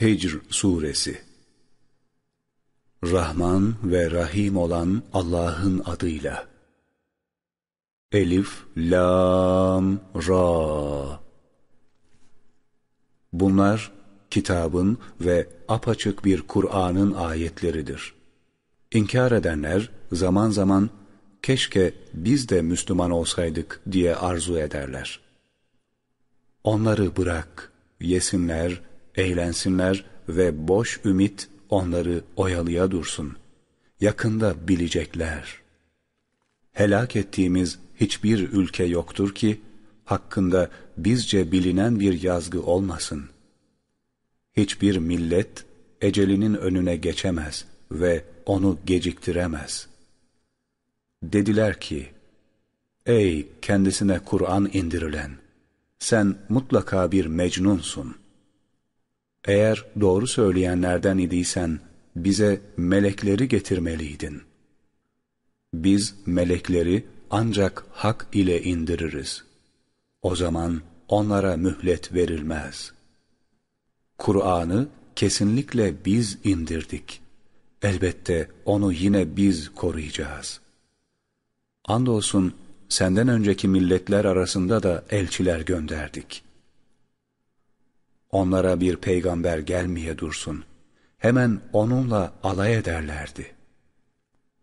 Hicr Suresi Rahman ve Rahim olan Allah'ın adıyla Elif, Lam, Ra Bunlar kitabın ve apaçık bir Kur'an'ın ayetleridir. İnkar edenler zaman zaman keşke biz de Müslüman olsaydık diye arzu ederler. Onları bırak, yesinler, eğlensinler ve boş ümit onları oyalıya dursun. Yakında bilecekler. Helak ettiğimiz hiçbir ülke yoktur ki, hakkında bizce bilinen bir yazgı olmasın. Hiçbir millet, ecelinin önüne geçemez ve onu geciktiremez. Dediler ki, Ey kendisine Kur'an indirilen! Sen mutlaka bir mecnunsun.'' Eğer doğru söyleyenlerden idiysen bize melekleri getirmeliydin. Biz melekleri ancak hak ile indiririz. O zaman onlara mühlet verilmez. Kur'an'ı kesinlikle biz indirdik. Elbette onu yine biz koruyacağız. Andolsun senden önceki milletler arasında da elçiler gönderdik onlara bir peygamber gelmeye dursun. Hemen onunla alay ederlerdi.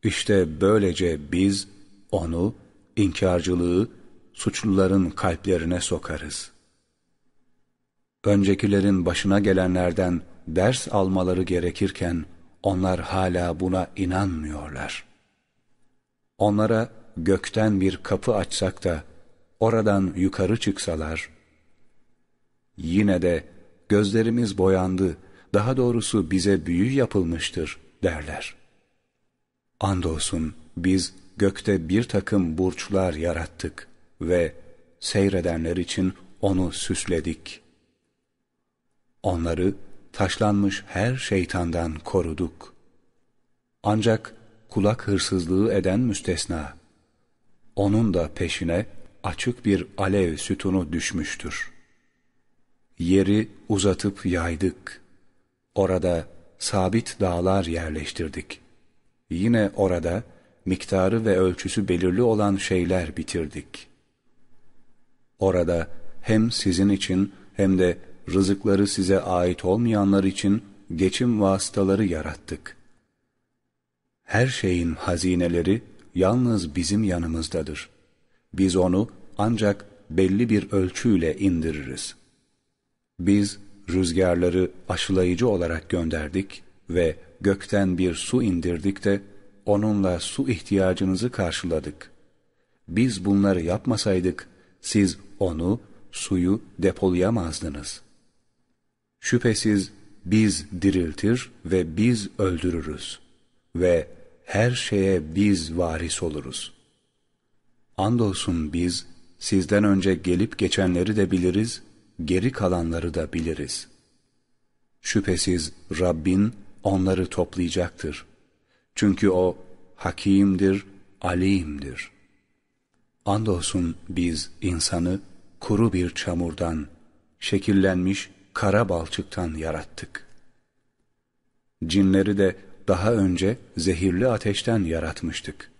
İşte böylece biz onu, inkarcılığı, suçluların kalplerine sokarız. Öncekilerin başına gelenlerden ders almaları gerekirken, onlar hala buna inanmıyorlar. Onlara gökten bir kapı açsak da, oradan yukarı çıksalar, yine de gözlerimiz boyandı, daha doğrusu bize büyü yapılmıştır derler. Andolsun biz gökte bir takım burçlar yarattık ve seyredenler için onu süsledik. Onları taşlanmış her şeytandan koruduk. Ancak kulak hırsızlığı eden müstesna. Onun da peşine açık bir alev sütunu düşmüştür.'' Yeri uzatıp yaydık. Orada sabit dağlar yerleştirdik. Yine orada miktarı ve ölçüsü belirli olan şeyler bitirdik. Orada hem sizin için hem de rızıkları size ait olmayanlar için geçim vasıtaları yarattık. Her şeyin hazineleri yalnız bizim yanımızdadır. Biz onu ancak belli bir ölçüyle indiririz.'' Biz rüzgarları aşılayıcı olarak gönderdik ve gökten bir su indirdik de onunla su ihtiyacınızı karşıladık. Biz bunları yapmasaydık siz onu, suyu depolayamazdınız. Şüphesiz biz diriltir ve biz öldürürüz ve her şeye biz varis oluruz. Andolsun biz sizden önce gelip geçenleri de biliriz geri kalanları da biliriz. Şüphesiz Rabbin onları toplayacaktır. Çünkü O hakimdir, alimdir. Andolsun biz insanı kuru bir çamurdan, şekillenmiş kara balçıktan yarattık. Cinleri de daha önce zehirli ateşten yaratmıştık.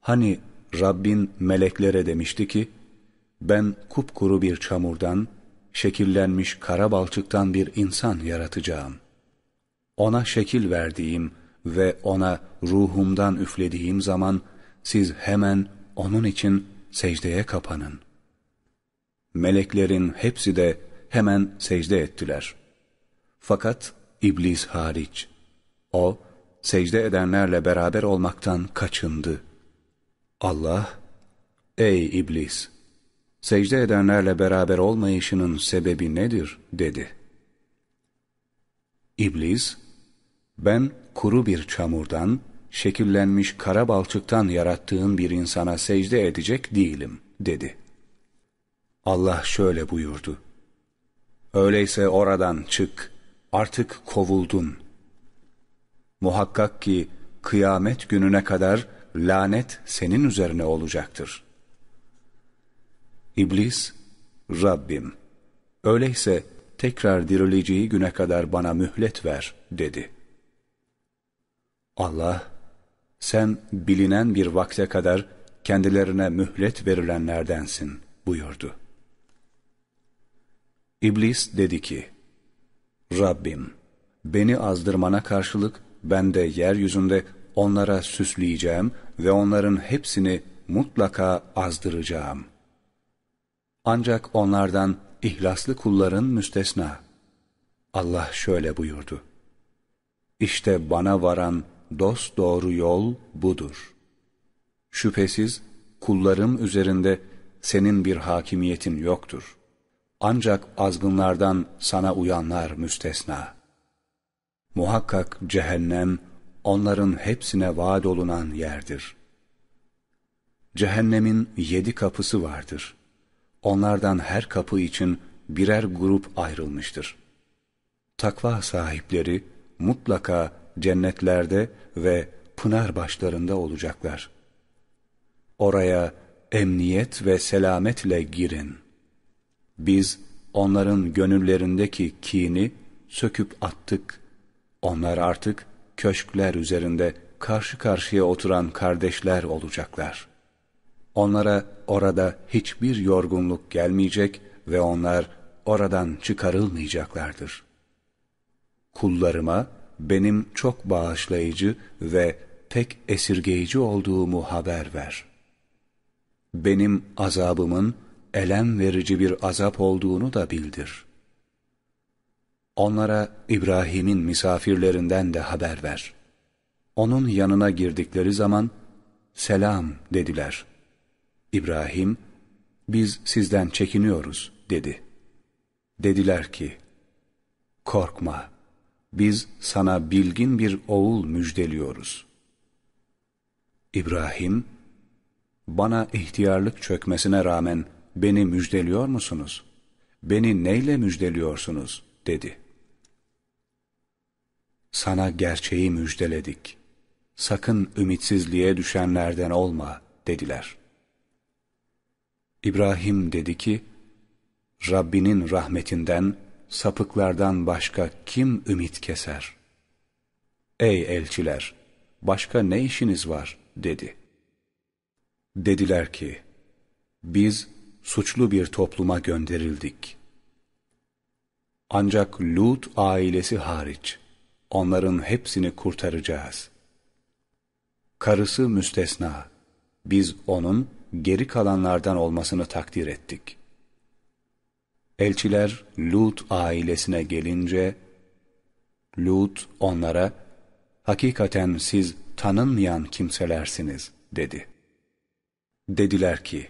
Hani Rabbin meleklere demişti ki, ben kupkuru bir çamurdan, şekillenmiş kara balçıktan bir insan yaratacağım. Ona şekil verdiğim ve ona ruhumdan üflediğim zaman siz hemen onun için secdeye kapanın. Meleklerin hepsi de hemen secde ettiler. Fakat iblis hariç. O, secde edenlerle beraber olmaktan kaçındı. Allah, ey iblis! Secde edenlerle beraber olmayışının sebebi nedir? dedi. İblis, ben kuru bir çamurdan, şekillenmiş kara balçıktan yarattığın bir insana secde edecek değilim, dedi. Allah şöyle buyurdu. Öyleyse oradan çık, artık kovuldun. Muhakkak ki kıyamet gününe kadar lanet senin üzerine olacaktır.'' İblis, Rabbim, öyleyse tekrar dirileceği güne kadar bana mühlet ver dedi. Allah, sen bilinen bir vakte kadar kendilerine mühlet verilenlerdensin buyurdu. İblis dedi ki, Rabbim, beni azdırmana karşılık ben de yeryüzünde onlara süsleyeceğim ve onların hepsini mutlaka azdıracağım. Ancak onlardan ihlaslı kulların müstesna. Allah şöyle buyurdu. İşte bana varan dost doğru yol budur. Şüphesiz kullarım üzerinde senin bir hakimiyetin yoktur. Ancak azgınlardan sana uyanlar müstesna. Muhakkak cehennem onların hepsine vaat olunan yerdir. Cehennemin yedi kapısı vardır. Onlardan her kapı için birer grup ayrılmıştır. Takva sahipleri mutlaka cennetlerde ve pınar başlarında olacaklar. Oraya emniyet ve selametle girin. Biz onların gönüllerindeki kini söküp attık. Onlar artık köşkler üzerinde karşı karşıya oturan kardeşler olacaklar. Onlara orada hiçbir yorgunluk gelmeyecek ve onlar oradan çıkarılmayacaklardır. Kullarıma benim çok bağışlayıcı ve pek esirgeyici olduğumu haber ver. Benim azabımın elem verici bir azap olduğunu da bildir. Onlara İbrahim'in misafirlerinden de haber ver. Onun yanına girdikleri zaman, selam dediler. İbrahim, biz sizden çekiniyoruz dedi. Dediler ki, korkma, biz sana bilgin bir oğul müjdeliyoruz. İbrahim, bana ihtiyarlık çökmesine rağmen beni müjdeliyor musunuz? Beni neyle müjdeliyorsunuz? dedi. Sana gerçeği müjdeledik. Sakın ümitsizliğe düşenlerden olma dediler. İbrahim dedi ki, Rabbinin rahmetinden, sapıklardan başka kim ümit keser? Ey elçiler! Başka ne işiniz var? dedi. Dediler ki, biz suçlu bir topluma gönderildik. Ancak Lut ailesi hariç, onların hepsini kurtaracağız. Karısı müstesna, biz onun geri kalanlardan olmasını takdir ettik. Elçiler Lut ailesine gelince, Lut onlara, hakikaten siz tanınmayan kimselersiniz, dedi. Dediler ki,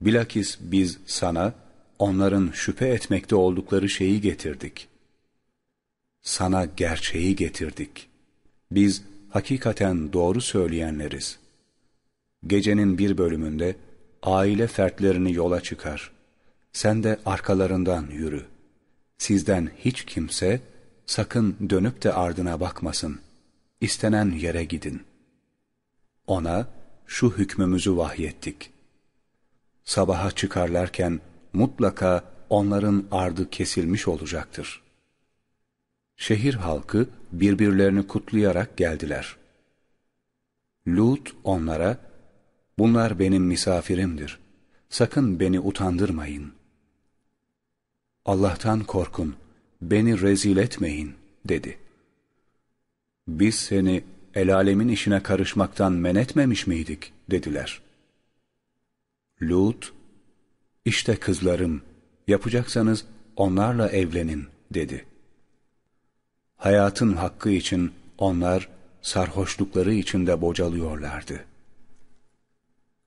bilakis biz sana, onların şüphe etmekte oldukları şeyi getirdik. Sana gerçeği getirdik. Biz hakikaten doğru söyleyenleriz. Gecenin bir bölümünde aile fertlerini yola çıkar. Sen de arkalarından yürü. Sizden hiç kimse sakın dönüp de ardına bakmasın. İstenen yere gidin. Ona şu hükmümüzü vahyettik. Sabaha çıkarlarken mutlaka onların ardı kesilmiş olacaktır. Şehir halkı birbirlerini kutlayarak geldiler. Lut onlara, bunlar benim misafirimdir. Sakın beni utandırmayın. Allah'tan korkun, beni rezil etmeyin, dedi. Biz seni el alemin işine karışmaktan men etmemiş miydik, dediler. Lut, işte kızlarım, yapacaksanız onlarla evlenin, dedi. Hayatın hakkı için onlar sarhoşlukları içinde bocalıyorlardı.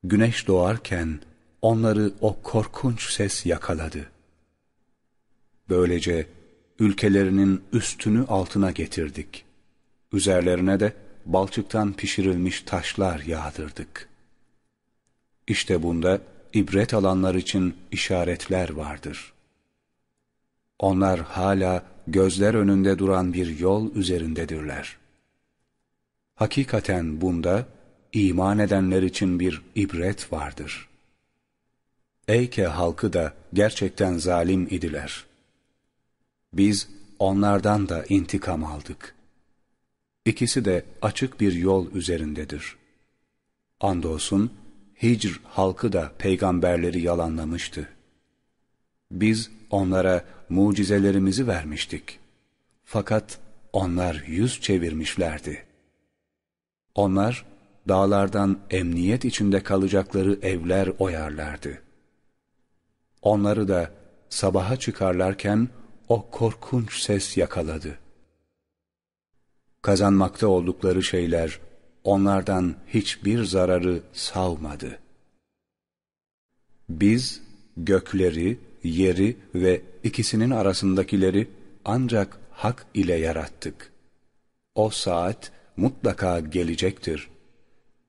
Güneş doğarken onları o korkunç ses yakaladı. Böylece ülkelerinin üstünü altına getirdik. Üzerlerine de balçıktan pişirilmiş taşlar yağdırdık. İşte bunda ibret alanlar için işaretler vardır. Onlar hala gözler önünde duran bir yol üzerindedirler. Hakikaten bunda iman edenler için bir ibret vardır. Eyke halkı da gerçekten zalim idiler. Biz onlardan da intikam aldık. İkisi de açık bir yol üzerindedir. Andolsun Hicr halkı da peygamberleri yalanlamıştı. Biz onlara mucizelerimizi vermiştik. Fakat onlar yüz çevirmişlerdi. Onlar dağlardan emniyet içinde kalacakları evler oyarlardı. Onları da sabaha çıkarlarken o korkunç ses yakaladı. Kazanmakta oldukları şeyler onlardan hiçbir zararı savmadı. Biz gökleri, yeri ve ikisinin arasındakileri ancak hak ile yarattık. O saat mutlaka gelecektir.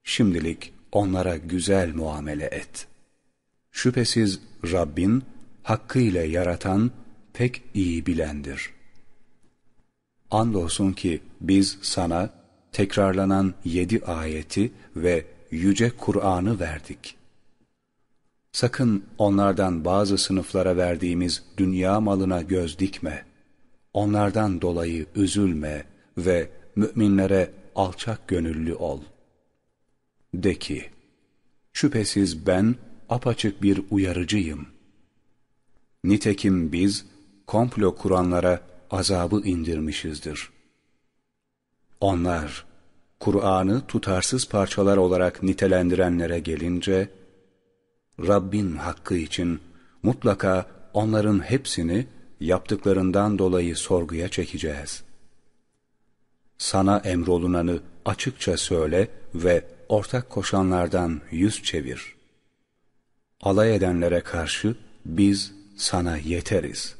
Şimdilik onlara güzel muamele et. Şüphesiz Rabbin hakkıyla yaratan pek iyi bilendir. Andolsun ki biz sana tekrarlanan yedi ayeti ve yüce Kur'an'ı verdik. Sakın onlardan bazı sınıflara verdiğimiz dünya malına göz dikme. Onlardan dolayı üzülme ve müminlere alçak gönüllü ol. De ki, şüphesiz ben apaçık bir uyarıcıyım. Nitekim biz komplo kuranlara azabı indirmişizdir. Onlar, Kur'an'ı tutarsız parçalar olarak nitelendirenlere gelince, Rabbin hakkı için mutlaka onların hepsini yaptıklarından dolayı sorguya çekeceğiz. Sana emrolunanı açıkça söyle ve ortak koşanlardan yüz çevir. Alay edenlere karşı biz sana yeteriz.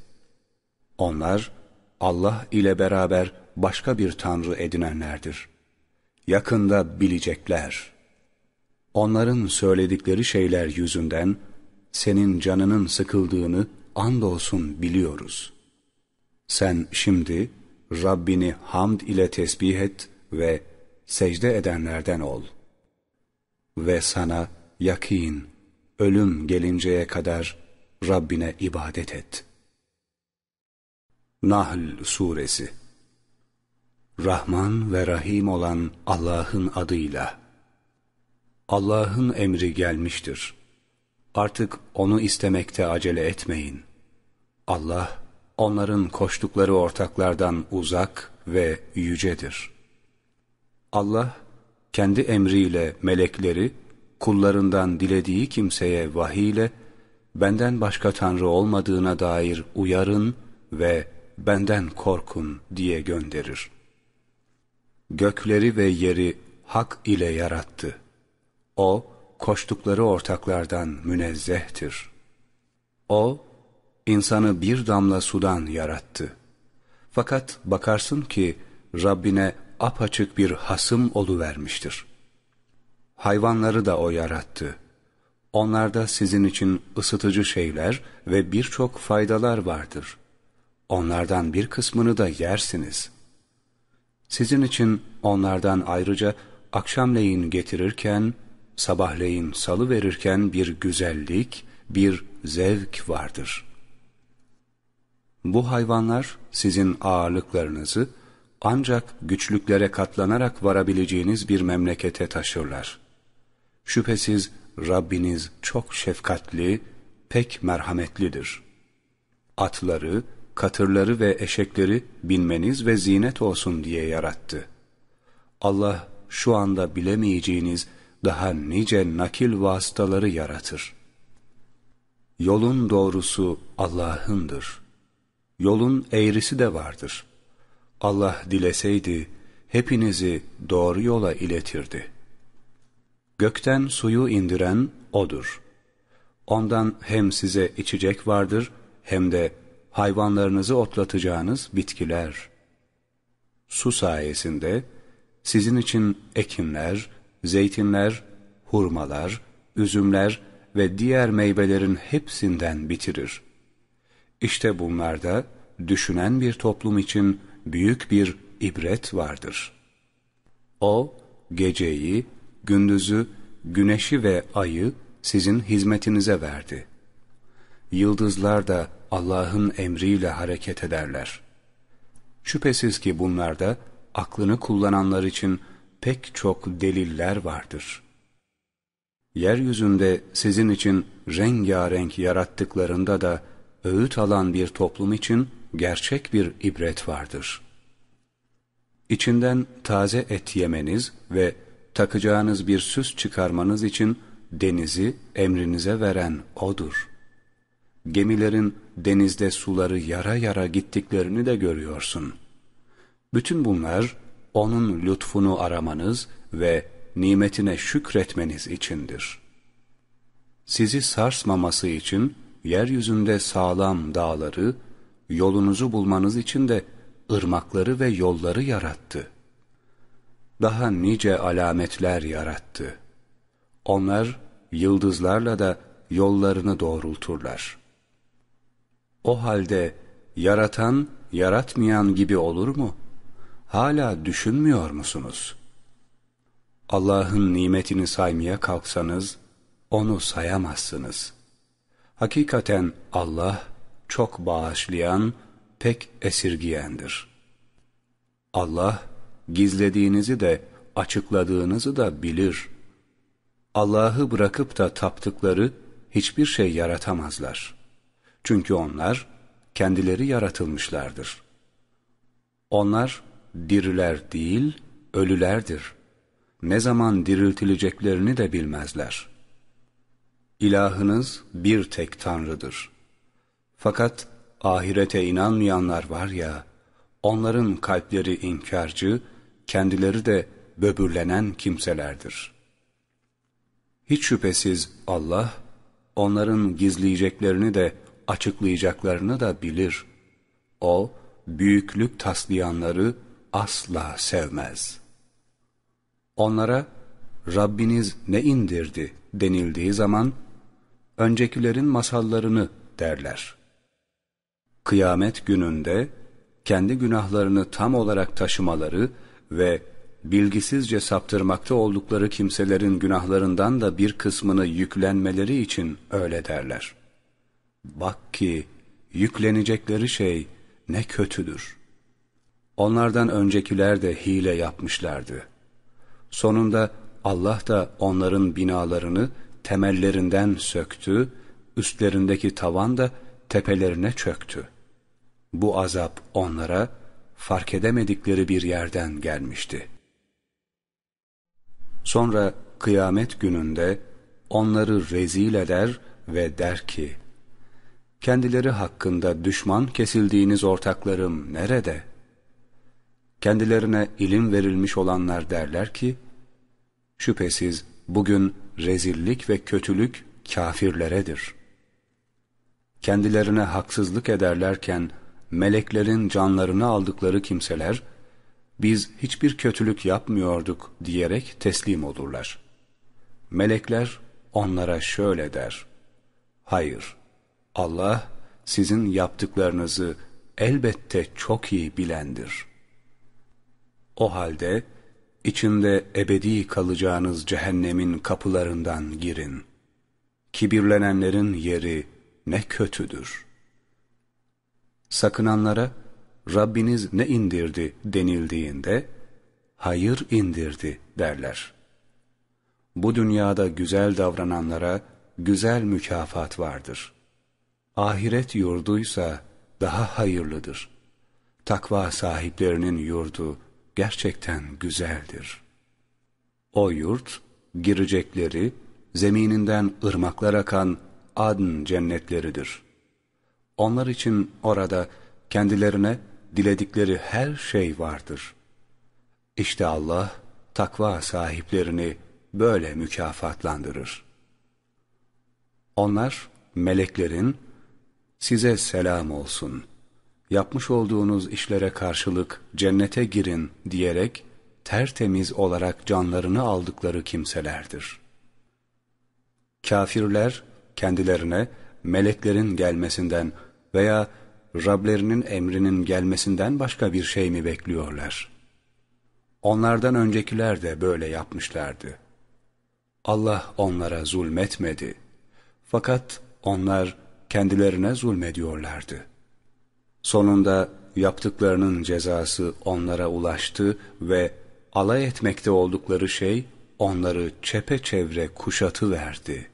Onlar Allah ile beraber başka bir tanrı edinenlerdir. Yakında bilecekler. Onların söyledikleri şeyler yüzünden senin canının sıkıldığını andolsun biliyoruz. Sen şimdi Rabbini hamd ile tesbih et ve secde edenlerden ol. Ve sana yakin, ölüm gelinceye kadar Rabbine ibadet et. Nahl Suresi Rahman ve Rahim olan Allah'ın adıyla Allah'ın emri gelmiştir. Artık onu istemekte acele etmeyin. Allah, onların koştukları ortaklardan uzak ve yücedir. Allah, kendi emriyle melekleri, kullarından dilediği kimseye vahiyle, benden başka Tanrı olmadığına dair uyarın ve benden korkun diye gönderir. Gökleri ve yeri hak ile yarattı. O, koştukları ortaklardan münezzehtir. O, insanı bir damla sudan yarattı. Fakat bakarsın ki Rabbine apaçık bir hasım vermiştir. Hayvanları da O yarattı. Onlarda sizin için ısıtıcı şeyler ve birçok faydalar vardır. Onlardan bir kısmını da yersiniz. Sizin için onlardan ayrıca akşamleyin getirirken, sabahleyin salı verirken bir güzellik, bir zevk vardır. Bu hayvanlar sizin ağırlıklarınızı ancak güçlüklere katlanarak varabileceğiniz bir memlekete taşırlar. Şüphesiz Rabbiniz çok şefkatli, pek merhametlidir. Atları, katırları ve eşekleri binmeniz ve zinet olsun diye yarattı. Allah şu anda bilemeyeceğiniz daha nice nakil vasıtaları yaratır. Yolun doğrusu Allah'ındır. Yolun eğrisi de vardır. Allah dileseydi hepinizi doğru yola iletirdi. Gökten suyu indiren O'dur. Ondan hem size içecek vardır hem de hayvanlarınızı otlatacağınız bitkiler. Su sayesinde sizin için ekinler, zeytinler, hurmalar, üzümler ve diğer meyvelerin hepsinden bitirir. İşte bunlarda düşünen bir toplum için büyük bir ibret vardır. O, geceyi, gündüzü, güneşi ve ayı sizin hizmetinize verdi. Yıldızlar da Allah'ın emriyle hareket ederler. Şüphesiz ki bunlarda aklını kullananlar için pek çok deliller vardır. Yeryüzünde sizin için rengarenk yarattıklarında da öğüt alan bir toplum için gerçek bir ibret vardır. İçinden taze et yemeniz ve takacağınız bir süs çıkarmanız için denizi emrinize veren O'dur. Gemilerin denizde suları yara yara gittiklerini de görüyorsun. Bütün bunlar O'nun lütfunu aramanız ve nimetine şükretmeniz içindir. Sizi sarsmaması için yeryüzünde sağlam dağları, yolunuzu bulmanız için de ırmakları ve yolları yarattı. Daha nice alametler yarattı. Onlar yıldızlarla da yollarını doğrulturlar. O halde yaratan, yaratmayan gibi olur mu? Hala düşünmüyor musunuz? Allah'ın nimetini saymaya kalksanız, onu sayamazsınız. Hakikaten Allah çok bağışlayan, pek esirgiyendir. Allah, gizlediğinizi de açıkladığınızı da bilir. Allah'ı bırakıp da taptıkları hiçbir şey yaratamazlar. Çünkü onlar kendileri yaratılmışlardır. Onlar diriler değil, ölülerdir. Ne zaman diriltileceklerini de bilmezler. İlahınız bir tek Tanrı'dır. Fakat ahirete inanmayanlar var ya, onların kalpleri inkarcı, kendileri de böbürlenen kimselerdir. Hiç şüphesiz Allah, onların gizleyeceklerini de açıklayacaklarını da bilir. O, büyüklük taslayanları asla sevmez. Onlara, Rabbiniz ne indirdi denildiği zaman, öncekilerin masallarını derler. Kıyamet gününde, kendi günahlarını tam olarak taşımaları ve bilgisizce saptırmakta oldukları kimselerin günahlarından da bir kısmını yüklenmeleri için öyle derler. Bak ki yüklenecekleri şey ne kötüdür. Onlardan öncekiler de hile yapmışlardı. Sonunda Allah da onların binalarını temellerinden söktü, üstlerindeki tavan da tepelerine çöktü. Bu azap onlara fark edemedikleri bir yerden gelmişti. Sonra kıyamet gününde onları rezil eder ve der ki, kendileri hakkında düşman kesildiğiniz ortaklarım nerede? Kendilerine ilim verilmiş olanlar derler ki, şüphesiz bugün rezillik ve kötülük kafirleredir. Kendilerine haksızlık ederlerken, meleklerin canlarını aldıkları kimseler, biz hiçbir kötülük yapmıyorduk diyerek teslim olurlar. Melekler onlara şöyle der, Hayır, Allah sizin yaptıklarınızı elbette çok iyi bilendir. O halde içinde ebedi kalacağınız cehennemin kapılarından girin. Kibirlenenlerin yeri ne kötüdür. Sakınanlara Rabbiniz ne indirdi denildiğinde hayır indirdi derler. Bu dünyada güzel davrananlara güzel mükafat vardır. Ahiret yurduysa daha hayırlıdır. Takva sahiplerinin yurdu gerçekten güzeldir. O yurt, girecekleri, zemininden ırmaklar akan adn cennetleridir. Onlar için orada kendilerine diledikleri her şey vardır. İşte Allah takva sahiplerini böyle mükafatlandırır. Onlar meleklerin size selam olsun, yapmış olduğunuz işlere karşılık cennete girin diyerek tertemiz olarak canlarını aldıkları kimselerdir. Kafirler kendilerine meleklerin gelmesinden veya Rablerinin emrinin gelmesinden başka bir şey mi bekliyorlar? Onlardan öncekiler de böyle yapmışlardı. Allah onlara zulmetmedi. Fakat onlar kendilerine zulmediyorlardı. Sonunda yaptıklarının cezası onlara ulaştı ve alay etmekte oldukları şey onları çepeçevre kuşatı verdi.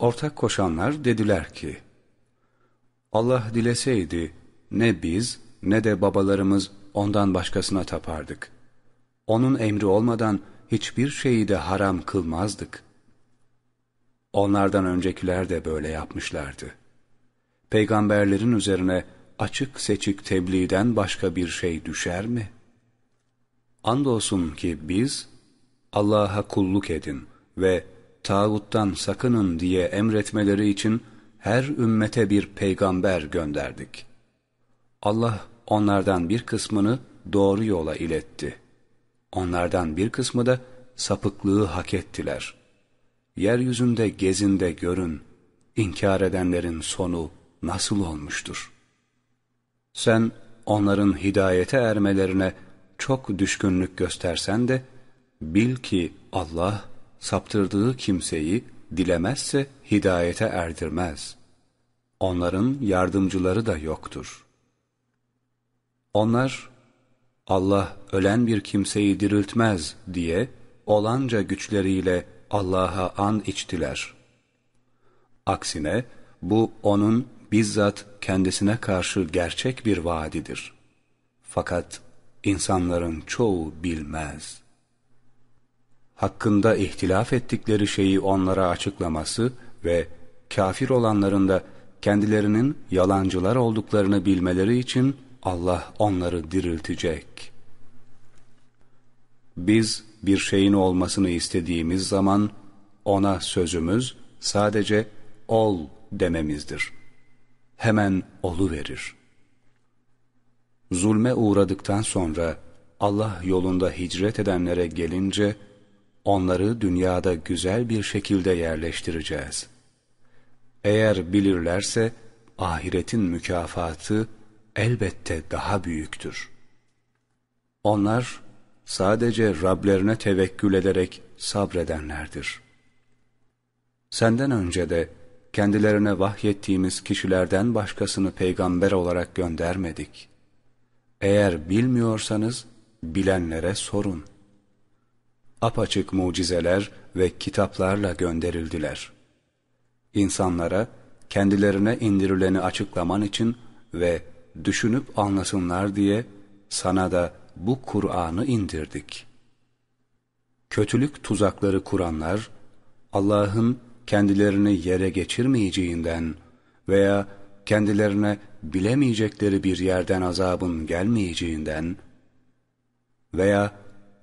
Ortak koşanlar dediler ki, Allah dileseydi ne biz ne de babalarımız ondan başkasına tapardık. Onun emri olmadan hiçbir şeyi de haram kılmazdık. Onlardan öncekiler de böyle yapmışlardı. Peygamberlerin üzerine açık seçik tebliğden başka bir şey düşer mi? Andolsun ki biz Allah'a kulluk edin ve tağuttan sakının diye emretmeleri için her ümmete bir peygamber gönderdik. Allah onlardan bir kısmını doğru yola iletti. Onlardan bir kısmı da sapıklığı hak ettiler. Yeryüzünde gezinde görün, inkar edenlerin sonu nasıl olmuştur? Sen onların hidayete ermelerine çok düşkünlük göstersen de, bil ki Allah saptırdığı kimseyi dilemezse hidayete erdirmez. Onların yardımcıları da yoktur. Onlar, Allah ölen bir kimseyi diriltmez diye olanca güçleriyle Allah'a an içtiler. Aksine bu onun bizzat kendisine karşı gerçek bir vaadidir. Fakat insanların çoğu bilmez. Hakkında ihtilaf ettikleri şeyi onlara açıklaması ve kafir olanların da kendilerinin yalancılar olduklarını bilmeleri için Allah onları diriltecek. Biz bir şeyin olmasını istediğimiz zaman ona sözümüz sadece ol dememizdir. Hemen olu verir. Zulme uğradıktan sonra Allah yolunda hicret edenlere gelince onları dünyada güzel bir şekilde yerleştireceğiz. Eğer bilirlerse ahiretin mükafatı elbette daha büyüktür. Onlar sadece Rablerine tevekkül ederek sabredenlerdir. Senden önce de kendilerine vahyettiğimiz kişilerden başkasını peygamber olarak göndermedik. Eğer bilmiyorsanız bilenlere sorun. Apaçık mucizeler ve kitaplarla gönderildiler. İnsanlara kendilerine indirileni açıklaman için ve düşünüp anlasınlar diye sana da bu Kur'an'ı indirdik. Kötülük tuzakları kuranlar, Allah'ın kendilerini yere geçirmeyeceğinden veya kendilerine bilemeyecekleri bir yerden azabın gelmeyeceğinden veya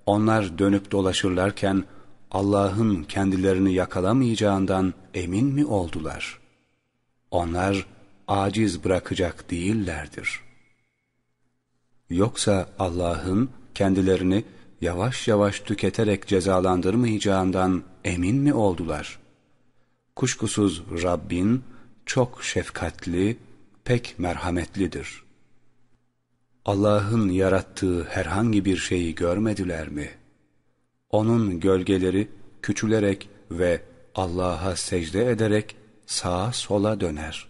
onlar dönüp dolaşırlarken Allah'ın kendilerini yakalamayacağından emin mi oldular? Onlar aciz bırakacak değillerdir. Yoksa Allah'ın kendilerini yavaş yavaş tüketerek cezalandırmayacağından emin mi oldular? Kuşkusuz Rabbin çok şefkatli, pek merhametlidir. Allah'ın yarattığı herhangi bir şeyi görmediler mi? Onun gölgeleri küçülerek ve Allah'a secde ederek sağa sola döner.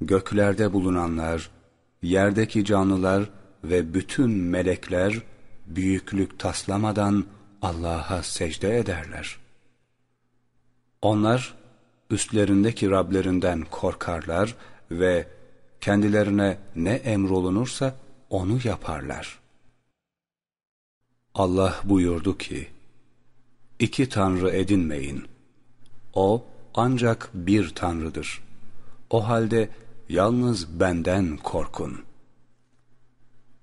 Göklerde bulunanlar, yerdeki canlılar ve bütün melekler büyüklük taslamadan Allah'a secde ederler. Onlar üstlerindeki Rablerinden korkarlar ve kendilerine ne emrolunursa onu yaparlar. Allah buyurdu ki, İki tanrı edinmeyin. O ancak bir tanrıdır. O halde yalnız benden korkun.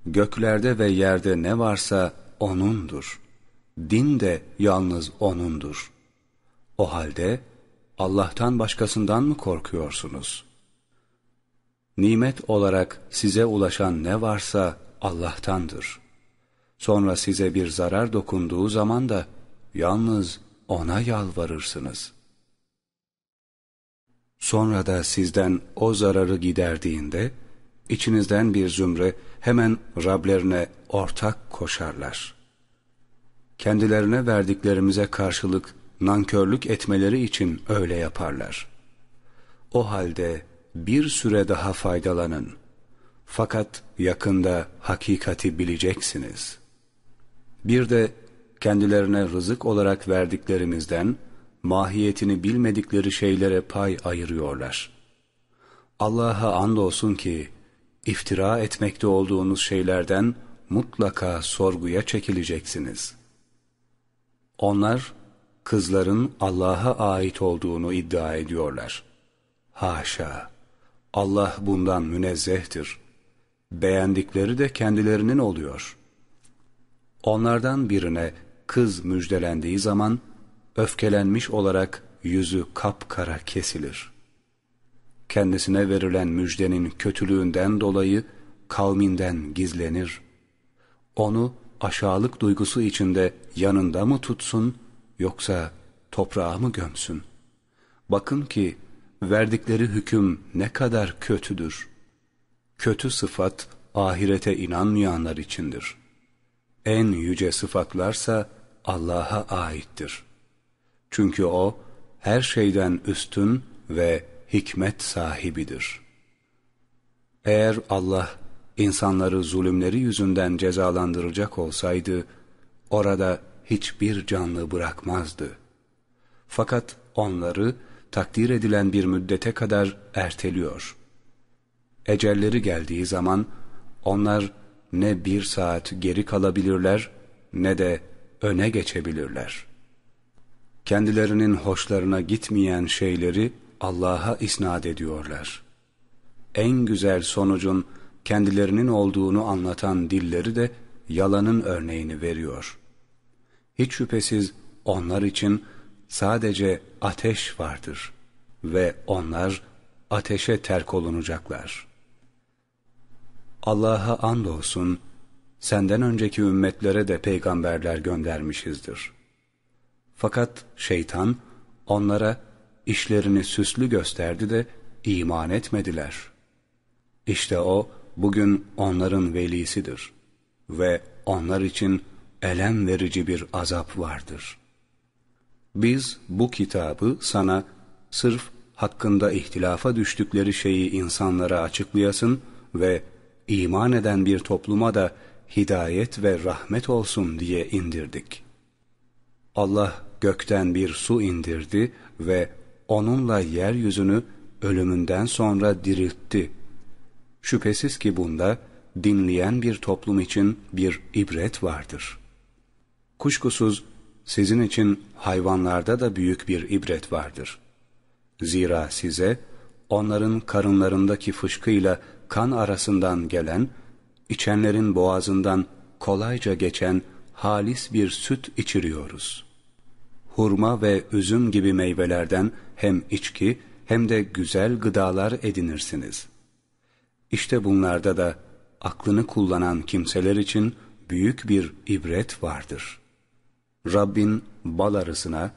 Göklerde ve yerde ne varsa O'nundur. Din de yalnız O'nundur. O halde Allah'tan başkasından mı korkuyorsunuz? Nimet olarak size ulaşan ne varsa Allah'tandır. Sonra size bir zarar dokunduğu zaman da yalnız O'na yalvarırsınız.'' Sonra da sizden o zararı giderdiğinde, içinizden bir zümre hemen Rablerine ortak koşarlar. Kendilerine verdiklerimize karşılık nankörlük etmeleri için öyle yaparlar. O halde bir süre daha faydalanın. Fakat yakında hakikati bileceksiniz. Bir de kendilerine rızık olarak verdiklerimizden mahiyetini bilmedikleri şeylere pay ayırıyorlar. Allah'a andolsun ki iftira etmekte olduğunuz şeylerden mutlaka sorguya çekileceksiniz. Onlar kızların Allah'a ait olduğunu iddia ediyorlar. Haşa! Allah bundan münezzehtir. Beğendikleri de kendilerinin oluyor. Onlardan birine kız müjdelendiği zaman öfkelenmiş olarak yüzü kapkara kesilir. Kendisine verilen müjdenin kötülüğünden dolayı kavminden gizlenir. Onu aşağılık duygusu içinde yanında mı tutsun yoksa toprağa mı gömsün? Bakın ki verdikleri hüküm ne kadar kötüdür. Kötü sıfat ahirete inanmayanlar içindir. En yüce sıfatlarsa Allah'a aittir. Çünkü O her şeyden üstün ve hikmet sahibidir. Eğer Allah insanları zulümleri yüzünden cezalandıracak olsaydı, orada hiçbir canlı bırakmazdı. Fakat onları takdir edilen bir müddete kadar erteliyor. Ecelleri geldiği zaman onlar ne bir saat geri kalabilirler ne de öne geçebilirler. Kendilerinin hoşlarına gitmeyen şeyleri Allah'a isnat ediyorlar. En güzel sonucun kendilerinin olduğunu anlatan dilleri de yalanın örneğini veriyor. Hiç şüphesiz onlar için sadece ateş vardır ve onlar ateşe terk olunacaklar. Allah'a andolsun, senden önceki ümmetlere de peygamberler göndermişizdir. Fakat şeytan onlara işlerini süslü gösterdi de iman etmediler. İşte o bugün onların velisidir ve onlar için elem verici bir azap vardır. Biz bu kitabı sana sırf hakkında ihtilafa düştükleri şeyi insanlara açıklayasın ve iman eden bir topluma da hidayet ve rahmet olsun diye indirdik. Allah gökten bir su indirdi ve onunla yeryüzünü ölümünden sonra diriltti. Şüphesiz ki bunda dinleyen bir toplum için bir ibret vardır. Kuşkusuz sizin için hayvanlarda da büyük bir ibret vardır. Zira size onların karınlarındaki fışkıyla kan arasından gelen, içenlerin boğazından kolayca geçen halis bir süt içiriyoruz. Hurma ve üzüm gibi meyvelerden hem içki hem de güzel gıdalar edinirsiniz. İşte bunlarda da aklını kullanan kimseler için büyük bir ibret vardır. Rabbin bal arısına,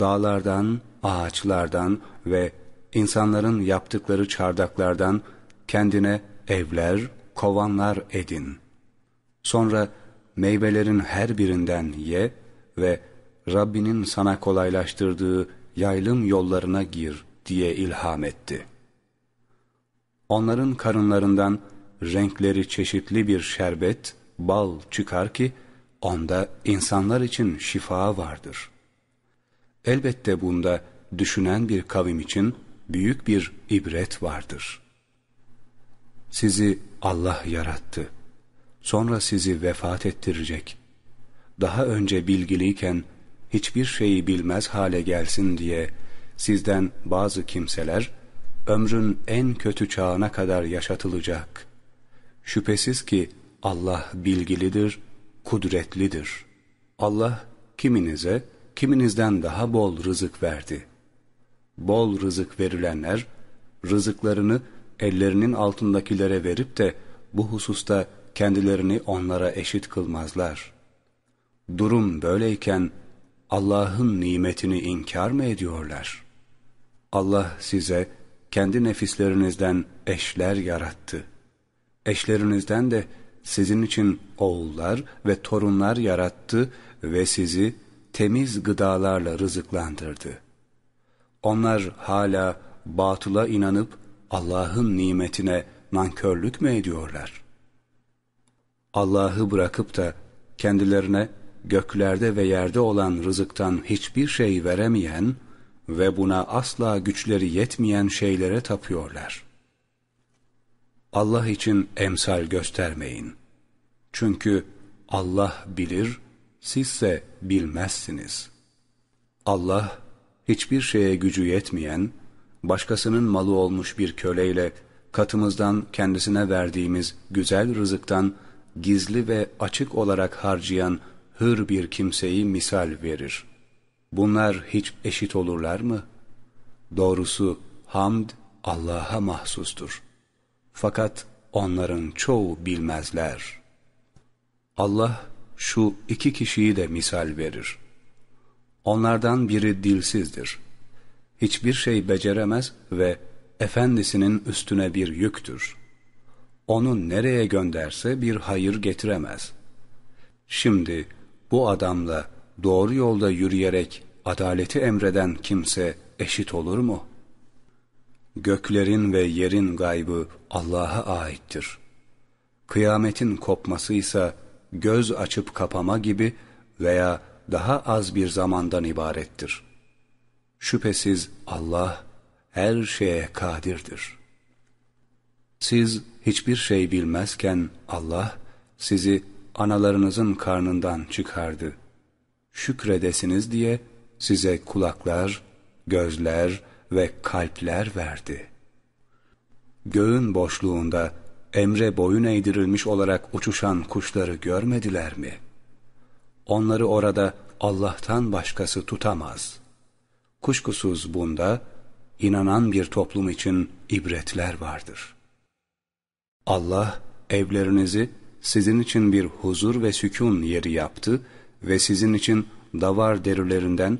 dağlardan, ağaçlardan ve insanların yaptıkları çardaklardan kendine evler, kovanlar edin. Sonra meyvelerin her birinden ye ve Rabbinin sana kolaylaştırdığı yaylım yollarına gir diye ilham etti. Onların karınlarından renkleri çeşitli bir şerbet, bal çıkar ki onda insanlar için şifa vardır. Elbette bunda düşünen bir kavim için büyük bir ibret vardır.'' Sizi Allah yarattı. Sonra sizi vefat ettirecek. Daha önce bilgiliyken hiçbir şeyi bilmez hale gelsin diye sizden bazı kimseler ömrün en kötü çağına kadar yaşatılacak. Şüphesiz ki Allah bilgilidir, kudretlidir. Allah kiminize, kiminizden daha bol rızık verdi. Bol rızık verilenler, rızıklarını ellerinin altındakilere verip de bu hususta kendilerini onlara eşit kılmazlar. Durum böyleyken Allah'ın nimetini inkar mı ediyorlar? Allah size kendi nefislerinizden eşler yarattı. Eşlerinizden de sizin için oğullar ve torunlar yarattı ve sizi temiz gıdalarla rızıklandırdı. Onlar hala batıla inanıp Allah'ın nimetine nankörlük mü ediyorlar? Allah'ı bırakıp da kendilerine göklerde ve yerde olan rızıktan hiçbir şey veremeyen ve buna asla güçleri yetmeyen şeylere tapıyorlar. Allah için emsal göstermeyin. Çünkü Allah bilir, sizse bilmezsiniz. Allah, hiçbir şeye gücü yetmeyen, başkasının malı olmuş bir köleyle katımızdan kendisine verdiğimiz güzel rızıktan gizli ve açık olarak harcayan hür bir kimseyi misal verir. Bunlar hiç eşit olurlar mı? Doğrusu hamd Allah'a mahsustur. Fakat onların çoğu bilmezler. Allah şu iki kişiyi de misal verir. Onlardan biri dilsizdir. Hiçbir şey beceremez ve efendisinin üstüne bir yüktür. Onu nereye gönderse bir hayır getiremez. Şimdi bu adamla doğru yolda yürüyerek adaleti emreden kimse eşit olur mu? Göklerin ve yerin gaybı Allah'a aittir. Kıyametin kopması ise göz açıp kapama gibi veya daha az bir zamandan ibarettir. Şüphesiz Allah her şeye kadirdir. Siz hiçbir şey bilmezken Allah sizi analarınızın karnından çıkardı. Şükredesiniz diye size kulaklar, gözler ve kalpler verdi. Göğün boşluğunda emre boyun eğdirilmiş olarak uçuşan kuşları görmediler mi? Onları orada Allah'tan başkası tutamaz. Kuşkusuz bunda inanan bir toplum için ibretler vardır. Allah evlerinizi sizin için bir huzur ve sükun yeri yaptı ve sizin için davar derilerinden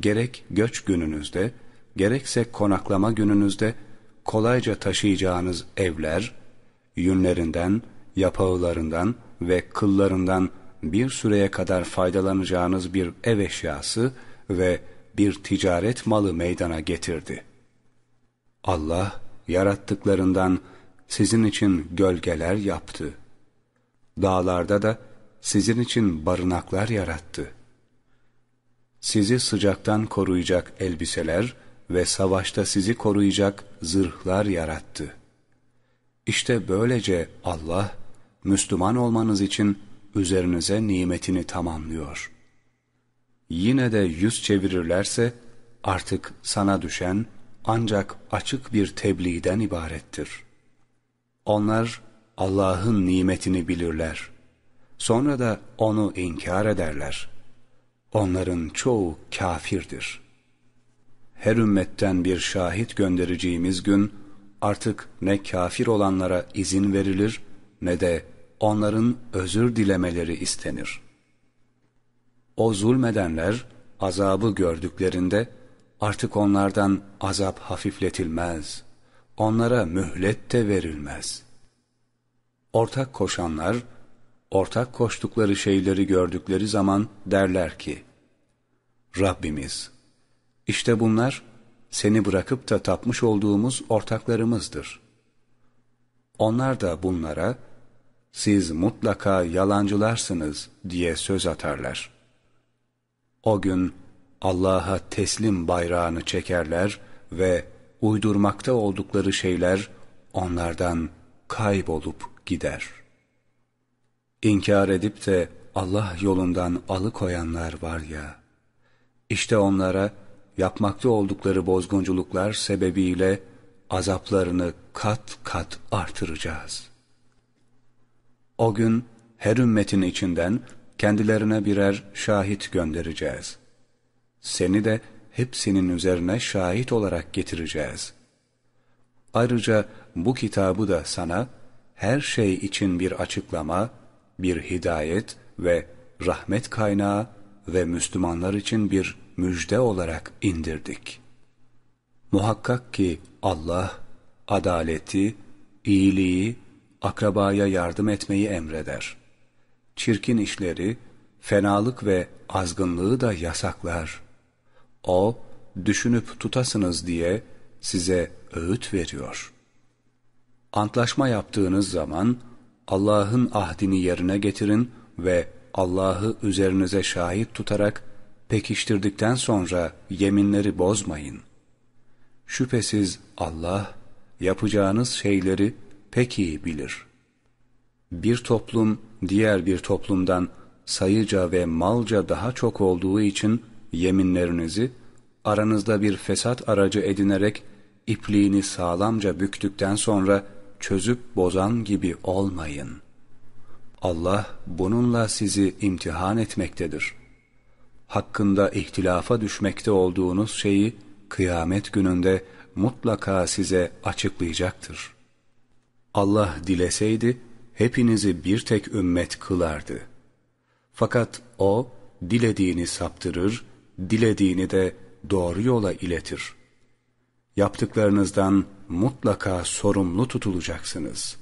gerek göç gününüzde, gerekse konaklama gününüzde kolayca taşıyacağınız evler, yünlerinden, yapağılarından ve kıllarından bir süreye kadar faydalanacağınız bir ev eşyası ve bir ticaret malı meydana getirdi. Allah yarattıklarından sizin için gölgeler yaptı. Dağlarda da sizin için barınaklar yarattı. Sizi sıcaktan koruyacak elbiseler ve savaşta sizi koruyacak zırhlar yarattı. İşte böylece Allah, Müslüman olmanız için üzerinize nimetini tamamlıyor. Yine de yüz çevirirlerse, artık sana düşen ancak açık bir tebliğden ibarettir. Onlar Allah'ın nimetini bilirler. Sonra da onu inkar ederler. Onların çoğu kafirdir. Her ümmetten bir şahit göndereceğimiz gün artık ne kafir olanlara izin verilir ne de onların özür dilemeleri istenir. O zulmedenler azabı gördüklerinde artık onlardan azap hafifletilmez, onlara mühlet de verilmez. Ortak koşanlar, ortak koştukları şeyleri gördükleri zaman derler ki, Rabbimiz, işte bunlar seni bırakıp da tapmış olduğumuz ortaklarımızdır. Onlar da bunlara, siz mutlaka yalancılarsınız diye söz atarlar. O gün Allah'a teslim bayrağını çekerler ve uydurmakta oldukları şeyler onlardan kaybolup gider. İnkar edip de Allah yolundan alıkoyanlar var ya, işte onlara yapmakta oldukları bozgunculuklar sebebiyle azaplarını kat kat artıracağız. O gün her ümmetin içinden kendilerine birer şahit göndereceğiz. Seni de hepsinin üzerine şahit olarak getireceğiz. Ayrıca bu kitabı da sana her şey için bir açıklama, bir hidayet ve rahmet kaynağı ve Müslümanlar için bir müjde olarak indirdik. Muhakkak ki Allah adaleti, iyiliği, akrabaya yardım etmeyi emreder. Çirkin işleri, fenalık ve azgınlığı da yasaklar. O, düşünüp tutasınız diye size öğüt veriyor. Antlaşma yaptığınız zaman Allah'ın ahdini yerine getirin ve Allah'ı üzerinize şahit tutarak pekiştirdikten sonra yeminleri bozmayın. Şüphesiz Allah yapacağınız şeyleri pek iyi bilir. Bir toplum diğer bir toplumdan sayıca ve malca daha çok olduğu için yeminlerinizi aranızda bir fesat aracı edinerek ipliğini sağlamca büktükten sonra çözüp bozan gibi olmayın. Allah bununla sizi imtihan etmektedir. Hakkında ihtilafa düşmekte olduğunuz şeyi kıyamet gününde mutlaka size açıklayacaktır. Allah dileseydi hepinizi bir tek ümmet kılardı. Fakat O dilediğini saptırır, dilediğini de doğru yola iletir. Yaptıklarınızdan mutlaka sorumlu tutulacaksınız.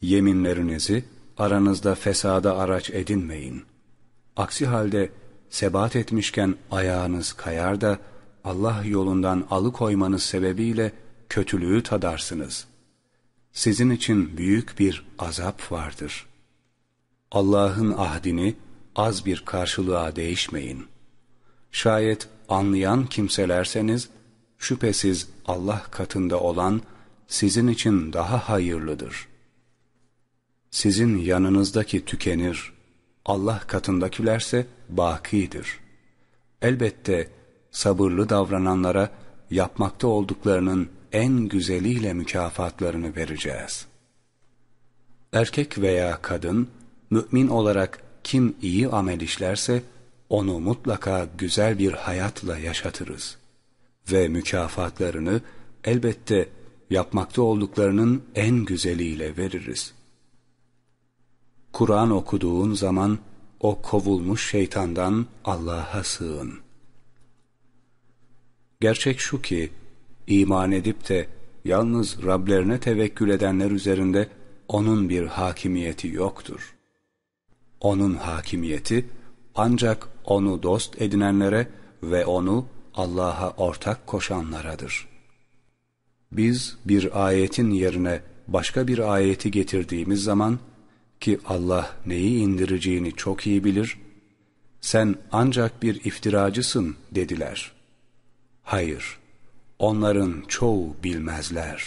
Yeminlerinizi aranızda fesada araç edinmeyin. Aksi halde sebat etmişken ayağınız kayar da Allah yolundan alıkoymanız sebebiyle kötülüğü tadarsınız. Sizin için büyük bir azap vardır. Allah'ın ahdini az bir karşılığa değişmeyin. Şayet anlayan kimselerseniz, şüphesiz Allah katında olan sizin için daha hayırlıdır. Sizin yanınızdaki tükenir, Allah katındakilerse bakidir. Elbette sabırlı davrananlara yapmakta olduklarının en güzeliyle mükafatlarını vereceğiz. Erkek veya kadın, mümin olarak kim iyi amel işlerse, onu mutlaka güzel bir hayatla yaşatırız. Ve mükafatlarını elbette yapmakta olduklarının en güzeliyle veririz. Kur'an okuduğun zaman o kovulmuş şeytandan Allah'a sığın. Gerçek şu ki, iman edip de yalnız Rablerine tevekkül edenler üzerinde onun bir hakimiyeti yoktur. Onun hakimiyeti ancak onu dost edinenlere ve onu Allah'a ortak koşanlaradır. Biz bir ayetin yerine başka bir ayeti getirdiğimiz zaman ki Allah neyi indireceğini çok iyi bilir, sen ancak bir iftiracısın dediler. Hayır, onların çoğu bilmezler.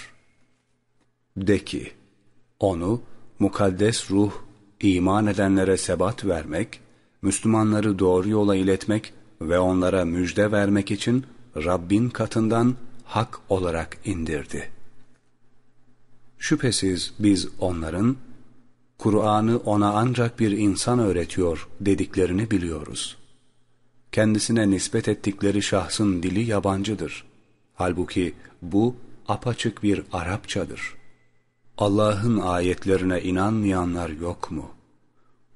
De ki, onu mukaddes ruh, iman edenlere sebat vermek, Müslümanları doğru yola iletmek ve onlara müjde vermek için Rabbin katından hak olarak indirdi. Şüphesiz biz onların, Kur'an'ı ona ancak bir insan öğretiyor dediklerini biliyoruz. Kendisine nispet ettikleri şahsın dili yabancıdır. Halbuki bu apaçık bir Arapçadır. Allah'ın ayetlerine inanmayanlar yok mu?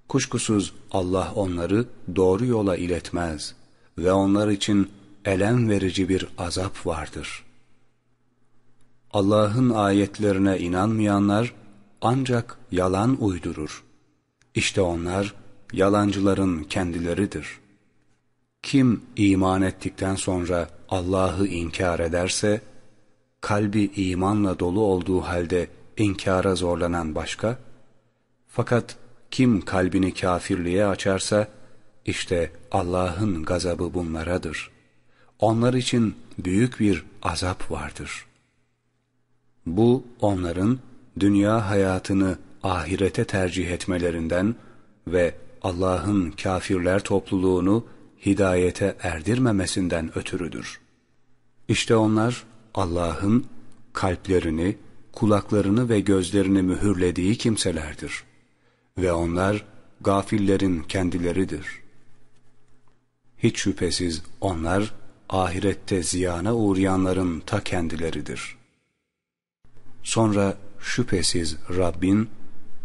Kuşkusuz Allah onları doğru yola iletmez ve onlar için elem verici bir azap vardır. Allah'ın ayetlerine inanmayanlar ancak yalan uydurur. İşte onlar yalancıların kendileridir. Kim iman ettikten sonra Allah'ı inkar ederse, kalbi imanla dolu olduğu halde inkara zorlanan başka, fakat kim kalbini kafirliğe açarsa, işte Allah'ın gazabı bunlaradır. Onlar için büyük bir azap vardır. Bu onların dünya hayatını ahirete tercih etmelerinden ve Allah'ın kafirler topluluğunu hidayete erdirmemesinden ötürüdür. İşte onlar Allah'ın kalplerini, kulaklarını ve gözlerini mühürlediği kimselerdir. Ve onlar gafillerin kendileridir. Hiç şüphesiz onlar ahirette ziyana uğrayanların ta kendileridir. Sonra şüphesiz Rabbin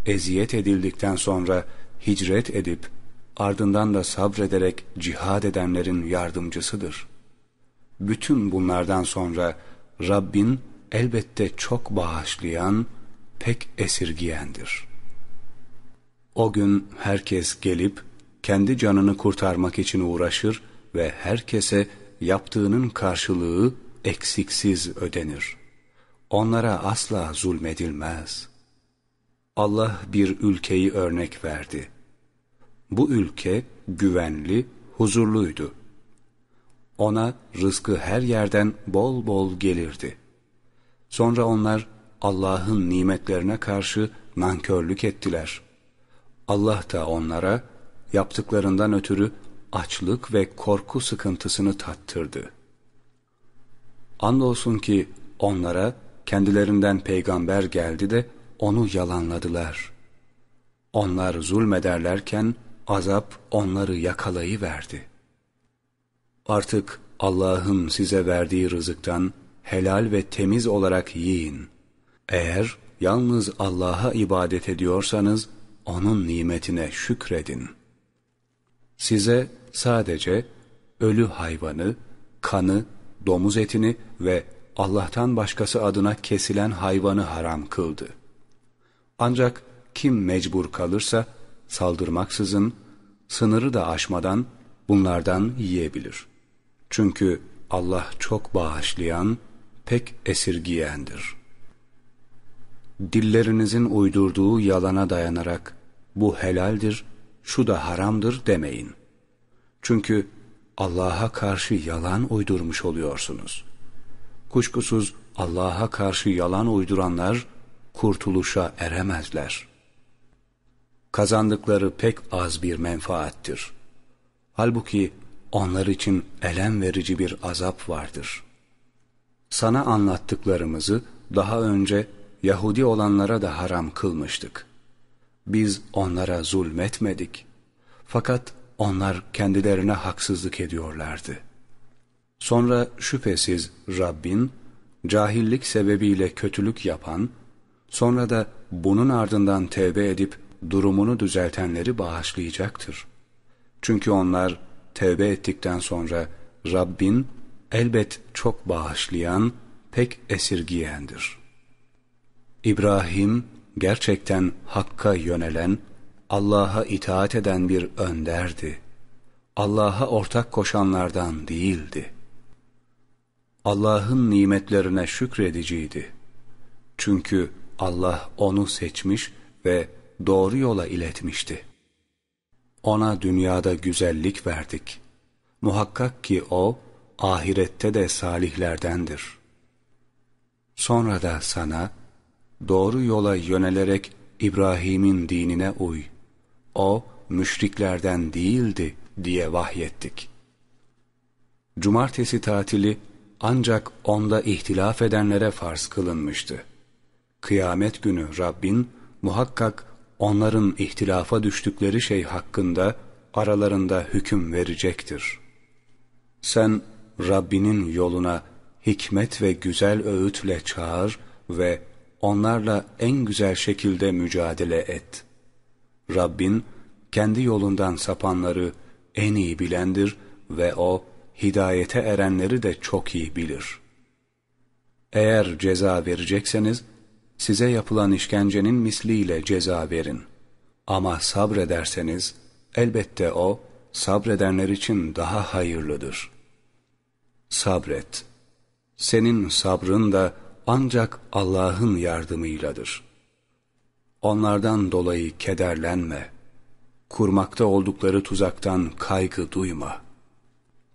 eziyet edildikten sonra hicret edip ardından da sabrederek cihad edenlerin yardımcısıdır. Bütün bunlardan sonra Rabbin elbette çok bağışlayan, pek esirgiyendir. O gün herkes gelip kendi canını kurtarmak için uğraşır ve herkese yaptığının karşılığı eksiksiz ödenir. Onlara asla zulmedilmez. Allah bir ülkeyi örnek verdi. Bu ülke güvenli, huzurluydu. Ona rızkı her yerden bol bol gelirdi. Sonra onlar Allah'ın nimetlerine karşı nankörlük ettiler. Allah da onlara yaptıklarından ötürü açlık ve korku sıkıntısını tattırdı. Andolsun ki onlara kendilerinden peygamber geldi de onu yalanladılar. Onlar zulmederlerken azap onları yakalayıverdi. Artık Allah'ın size verdiği rızıktan helal ve temiz olarak yiyin. Eğer yalnız Allah'a ibadet ediyorsanız, O'nun nimetine şükredin. Size sadece ölü hayvanı, kanı, domuz etini ve Allah'tan başkası adına kesilen hayvanı haram kıldı. Ancak kim mecbur kalırsa saldırmaksızın, sınırı da aşmadan bunlardan yiyebilir. Çünkü Allah çok bağışlayan, pek esirgiyendir. Dillerinizin uydurduğu yalana dayanarak bu helaldir, şu da haramdır demeyin. Çünkü Allah'a karşı yalan uydurmuş oluyorsunuz. Kuşkusuz Allah'a karşı yalan uyduranlar kurtuluşa eremezler. Kazandıkları pek az bir menfaattir. Halbuki onlar için elem verici bir azap vardır. Sana anlattıklarımızı daha önce Yahudi olanlara da haram kılmıştık. Biz onlara zulmetmedik. Fakat onlar kendilerine haksızlık ediyorlardı. Sonra şüphesiz Rabbin, cahillik sebebiyle kötülük yapan, sonra da bunun ardından tevbe edip durumunu düzeltenleri bağışlayacaktır. Çünkü onlar tevbe ettikten sonra Rabbin elbet çok bağışlayan, pek esirgiyendir. İbrahim gerçekten Hakk'a yönelen, Allah'a itaat eden bir önderdi. Allah'a ortak koşanlardan değildi. Allah'ın nimetlerine şükrediciydi. Çünkü Allah onu seçmiş ve doğru yola iletmişti. Ona dünyada güzellik verdik. Muhakkak ki o, ahirette de salihlerdendir. Sonra da sana, doğru yola yönelerek İbrahim'in dinine uy. O, müşriklerden değildi diye vahyettik. Cumartesi tatili ancak onda ihtilaf edenlere farz kılınmıştı. Kıyamet günü Rabbin muhakkak onların ihtilafa düştükleri şey hakkında aralarında hüküm verecektir. Sen Rabbinin yoluna hikmet ve güzel öğütle çağır ve onlarla en güzel şekilde mücadele et. Rabbin kendi yolundan sapanları en iyi bilendir ve O hidayete erenleri de çok iyi bilir. Eğer ceza verecekseniz size yapılan işkencenin misliyle ceza verin. Ama sabrederseniz elbette O sabredenler için daha hayırlıdır. Sabret. Senin sabrın da ancak Allah'ın yardımıyladır. Onlardan dolayı kederlenme. Kurmakta oldukları tuzaktan kaygı duyma.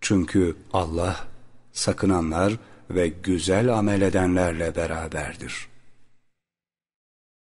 Çünkü Allah sakınanlar ve güzel amel edenlerle beraberdir.''